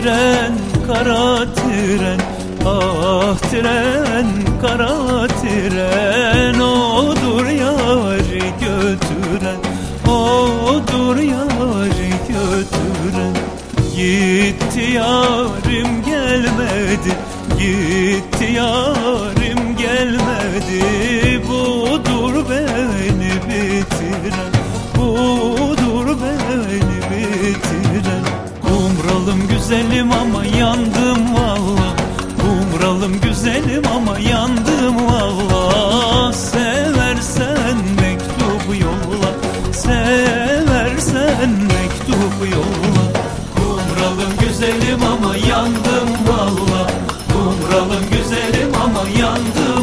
tren kara tren. Ah tren kara tren. Odur yari götüren Odur yari götüren. Gitti yarim gelmedi Gitti yarim gelmedi. Güzelim ama yandım valla. Kumralım güzelim ama yandım valla. Seversen mektup yolla Seversen mektup yolla. Kumralım güzelim ama yandım valla. Kumralım güzelim ama yandım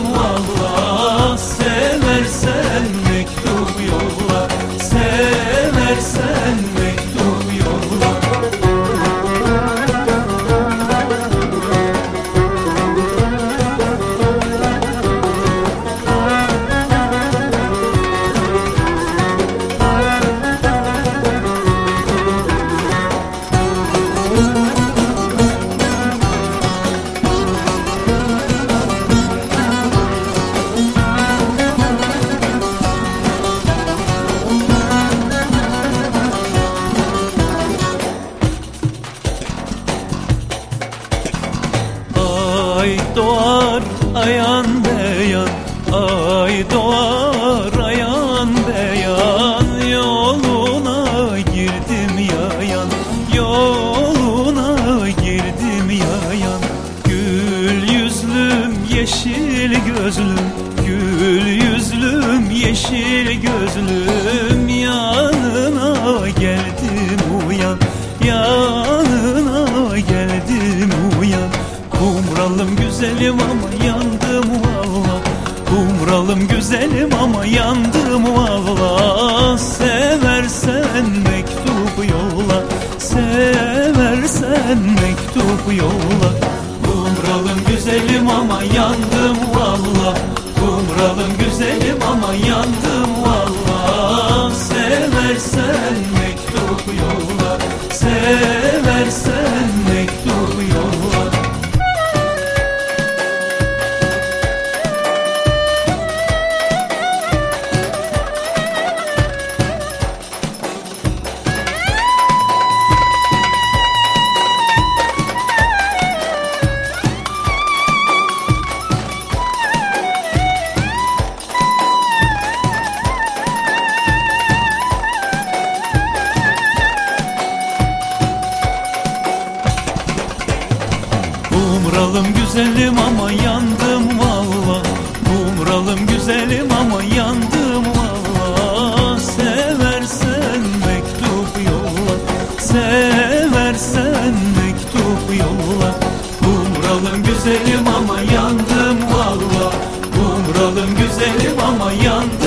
doğar ayan beyan Ay doğar ayan beyan. Yoluna girdim yayan Yoluna girdim yayan. Gül yüzlüm yeşil gözlüm Gül yüzlüm yeşil gözlüm. Yanına geldim uyan Yanına güzelim ama yandım valla. Kumralım güzelim ama yandım valla. Seversen mektup yolla Seversen mektup yolla. Kumralım güzelim ama yandım valla. Kumralım güzelim ama yandım Kumralım güzelim ama yandım valla. Kumralım güzelim ama yandım valla. Seversen mektup yolla. Seversen mektup yolla. Kumralım güzelim ama yandım valla. Kumralım güzelim ama yandım